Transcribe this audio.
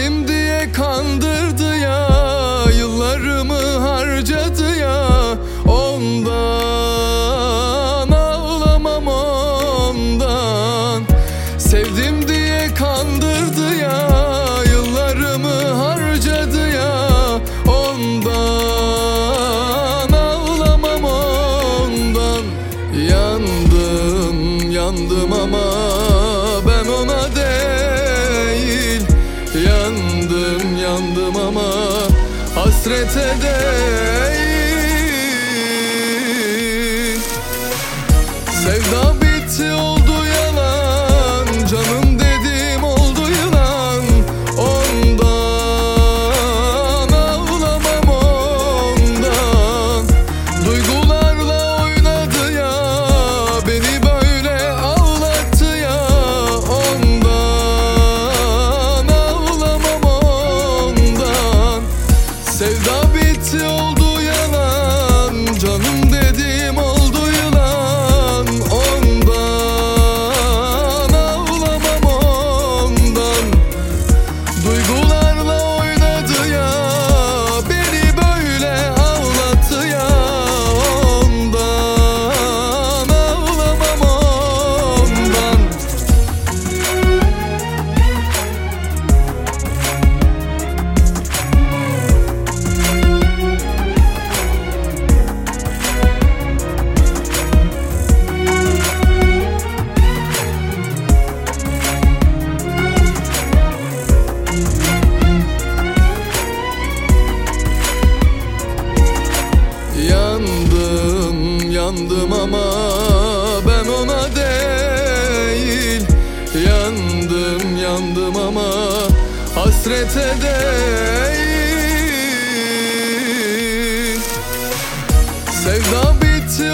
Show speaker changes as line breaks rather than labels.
Sevdim diye kandırdı ya Yıllarımı harcadı ya. Ondan ağlamam ondan. Sevdim diye kandırdı ya Yıllarımı harcadı ya. Ondan ağlamam ondan. Yandım yandım ama Yaşarım ama hasrete değil. Sevda bir Sevda bitti Yandım, ama ben ona değil. Yandım, yandım ama hasrete değil. Sevda bitti